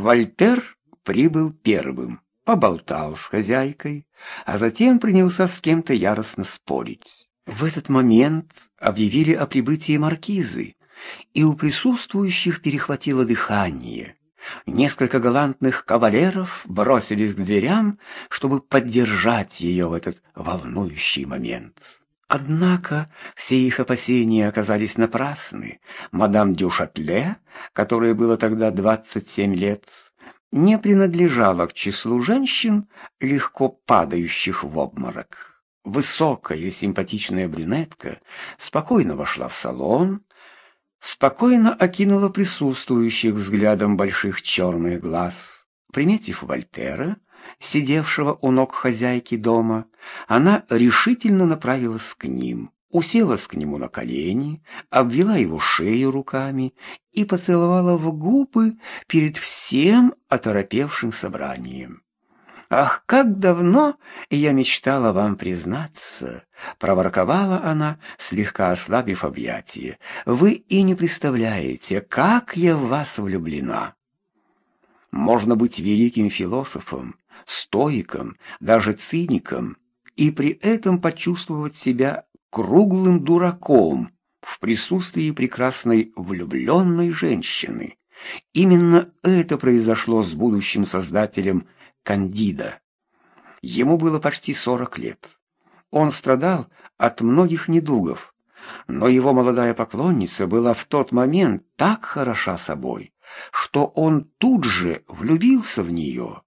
Вольтер прибыл первым, поболтал с хозяйкой, а затем принялся с кем-то яростно спорить. В этот момент объявили о прибытии маркизы, и у присутствующих перехватило дыхание. Несколько галантных кавалеров бросились к дверям, чтобы поддержать ее в этот волнующий момент. Однако все их опасения оказались напрасны. Мадам Дюшатле, которой было тогда 27 лет, не принадлежала к числу женщин, легко падающих в обморок. Высокая и симпатичная брюнетка спокойно вошла в салон, спокойно окинула присутствующих взглядом больших черных глаз. Приметив Вольтера, сидевшего у ног хозяйки дома, она решительно направилась к ним, уселась к нему на колени, обвела его шею руками и поцеловала в губы перед всем оторопевшим собранием. «Ах, как давно я мечтала вам признаться!» — проворковала она, слегка ослабив объятие. «Вы и не представляете, как я в вас влюблена!» Можно быть великим философом, стоиком, даже циником, и при этом почувствовать себя круглым дураком в присутствии прекрасной влюбленной женщины. Именно это произошло с будущим создателем Кандида. Ему было почти сорок лет. Он страдал от многих недугов, но его молодая поклонница была в тот момент так хороша собой, что он тут же влюбился в нее,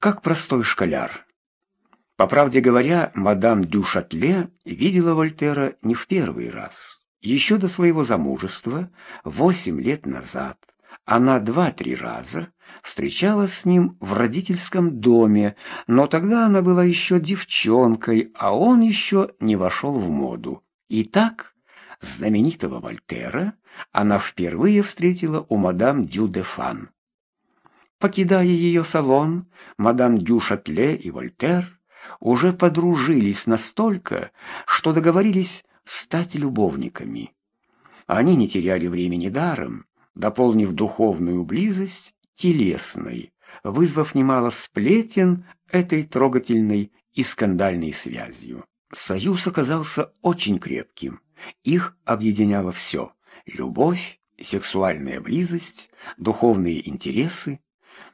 как простой школяр. По правде говоря, мадам Дюшатле видела Вольтера не в первый раз. Еще до своего замужества, восемь лет назад, она два-три раза встречалась с ним в родительском доме, но тогда она была еще девчонкой, а он еще не вошел в моду. И так знаменитого Вольтера она впервые встретила у мадам Дю де Фан. Покидая ее салон, мадам Дю Шатле и Вольтер уже подружились настолько, что договорились стать любовниками. Они не теряли времени даром, дополнив духовную близость телесной, вызвав немало сплетен этой трогательной и скандальной связью. Союз оказался очень крепким. Их объединяло все – любовь, сексуальная близость, духовные интересы.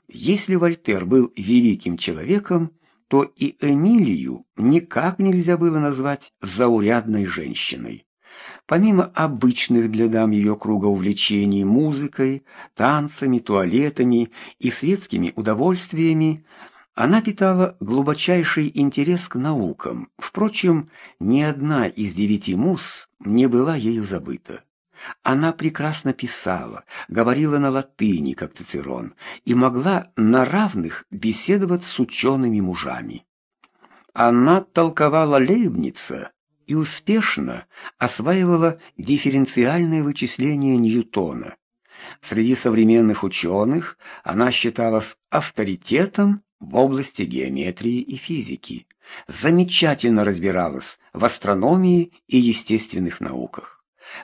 Если Вольтер был великим человеком, то и Эмилию никак нельзя было назвать заурядной женщиной. Помимо обычных для дам ее круга увлечений музыкой, танцами, туалетами и светскими удовольствиями, она питала глубочайший интерес к наукам. Впрочем, ни одна из девяти муз не была ею забыта. Она прекрасно писала, говорила на латыни, как Цицерон, и могла на равных беседовать с учеными мужами. Она толковала Лейбница и успешно осваивала дифференциальное вычисление Ньютона. Среди современных ученых она считалась авторитетом в области геометрии и физики, замечательно разбиралась в астрономии и естественных науках.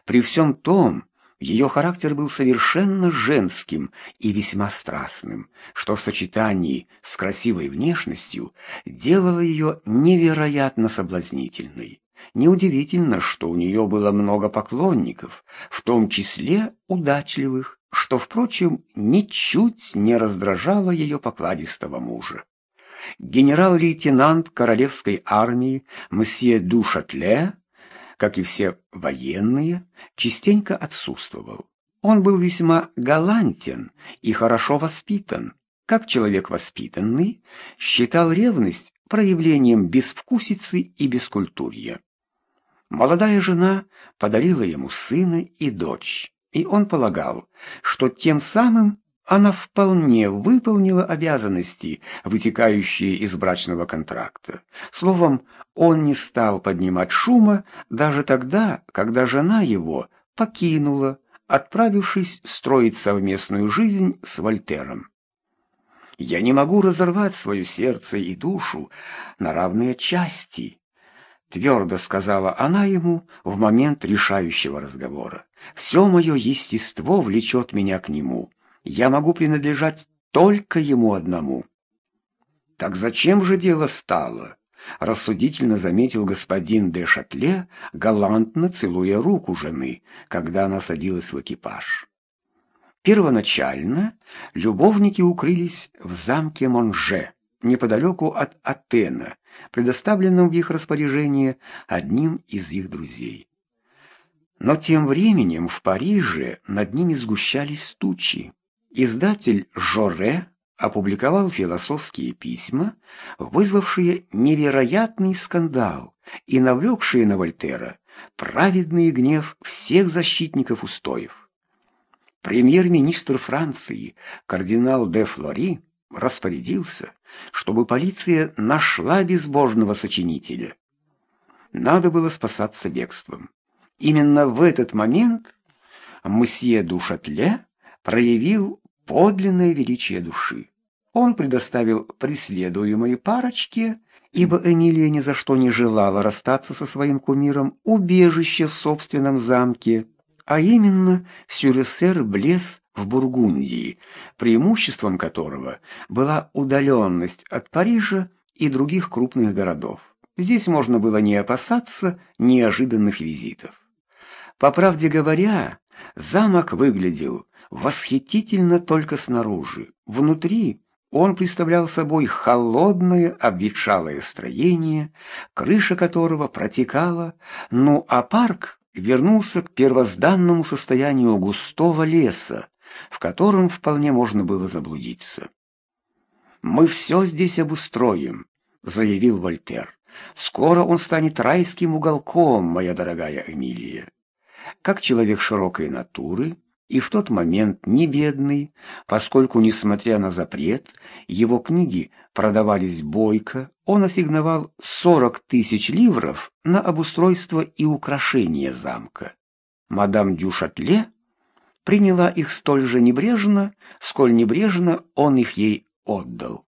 При всем том, ее характер был совершенно женским и весьма страстным, что в сочетании с красивой внешностью делало ее невероятно соблазнительной. Неудивительно, что у нее было много поклонников, в том числе удачливых, что, впрочем, ничуть не раздражало ее покладистого мужа. Генерал-лейтенант королевской армии мсье Душатле как и все военные, частенько отсутствовал. Он был весьма галантен и хорошо воспитан. Как человек воспитанный, считал ревность проявлением безвкусицы и бескультурья. Молодая жена подарила ему сына и дочь, и он полагал, что тем самым она вполне выполнила обязанности, вытекающие из брачного контракта. Словом, он не стал поднимать шума даже тогда, когда жена его покинула, отправившись строить совместную жизнь с Вольтером. «Я не могу разорвать свое сердце и душу на равные части», — твердо сказала она ему в момент решающего разговора. «Все мое естество влечет меня к нему, я могу принадлежать только ему одному. Так зачем же дело стало? Рассудительно заметил господин де Шатле, галантно целуя руку жены, когда она садилась в экипаж. Первоначально любовники укрылись в замке Монже, неподалеку от Атена, предоставленном в их распоряжение одним из их друзей. Но тем временем в Париже над ними сгущались тучи. Издатель Жоре опубликовал философские письма, вызвавшие невероятный скандал и навлекшие на Вольтера праведный гнев всех защитников устоев. Премьер-министр Франции кардинал де Флори распорядился, чтобы полиция нашла безбожного сочинителя. Надо было спасаться бегством. Именно в этот момент мсье Душатле проявил подлинное величие души. Он предоставил преследуемой парочке, ибо Эмилия ни за что не желала расстаться со своим кумиром, убежище в собственном замке, а именно Сюресер-Блес в Бургундии, преимуществом которого была удаленность от Парижа и других крупных городов. Здесь можно было не опасаться неожиданных визитов. По правде говоря, замок выглядел восхитительно только снаружи. Внутри он представлял собой холодное обветшалое строение, крыша которого протекала, ну а парк вернулся к первозданному состоянию густого леса, в котором вполне можно было заблудиться. «Мы все здесь обустроим», — заявил Вольтер. «Скоро он станет райским уголком, моя дорогая Эмилия. Как человек широкой натуры, и в тот момент не бедный, поскольку, несмотря на запрет, его книги продавались бойко, он ассигновал 40 тысяч ливров на обустройство и украшение замка. Мадам Дюшатле приняла их столь же небрежно, сколь небрежно он их ей отдал.